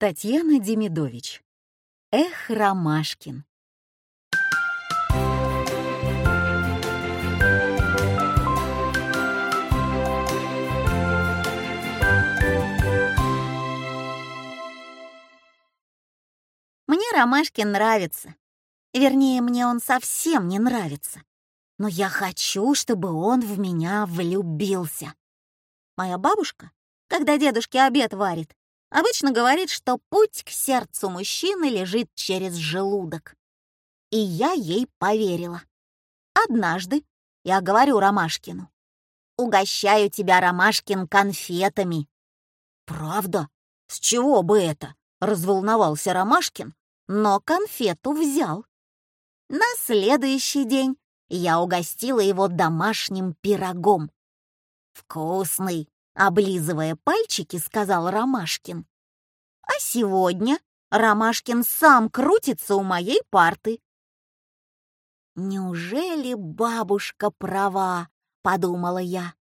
Татьяна Демидович. Эх, Ромашкин. Мне Ромашкин нравится. Вернее, мне он совсем не нравится. Но я хочу, чтобы он в меня влюбился. Моя бабушка, когда дедушке обед варит, обычно говорит, что путь к сердцу мужчины лежит через желудок. И я ей поверила. Однажды я говорю Ромашкину. «Угощаю тебя, Ромашкин, конфетами». «Правда? С чего бы это?» — разволновался Ромашкин, но конфету взял. На следующий день я угостила его домашним пирогом. «Вкусный!» — облизывая пальчики, сказал Ромашкин. «А сегодня Ромашкин сам крутится у моей парты». «Неужели бабушка права?» — подумала я.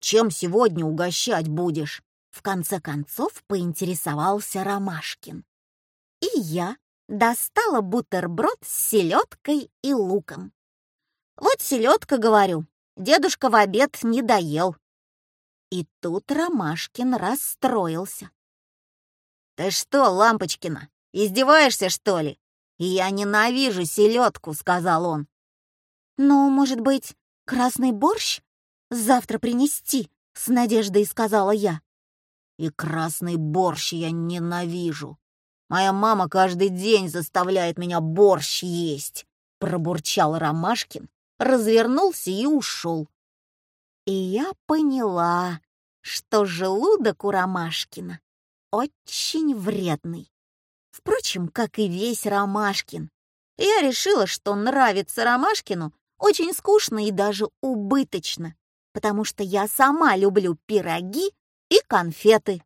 «Чем сегодня угощать будешь?» В конце концов поинтересовался Ромашкин. И я достала бутерброд с селедкой и луком. Вот селедка, говорю, дедушка в обед не доел. И тут Ромашкин расстроился. «Ты что, Лампочкина, издеваешься, что ли? Я ненавижу селедку», — сказал он. «Ну, может быть, красный борщ завтра принести?» — с надеждой сказала я. «И красный борщ я ненавижу. Моя мама каждый день заставляет меня борщ есть», — пробурчал Ромашкин, развернулся и ушел. И я поняла, что желудок у Ромашкина очень вредный. Впрочем, как и весь Ромашкин. Я решила, что нравится Ромашкину очень скучно и даже убыточно, потому что я сама люблю пироги и конфеты.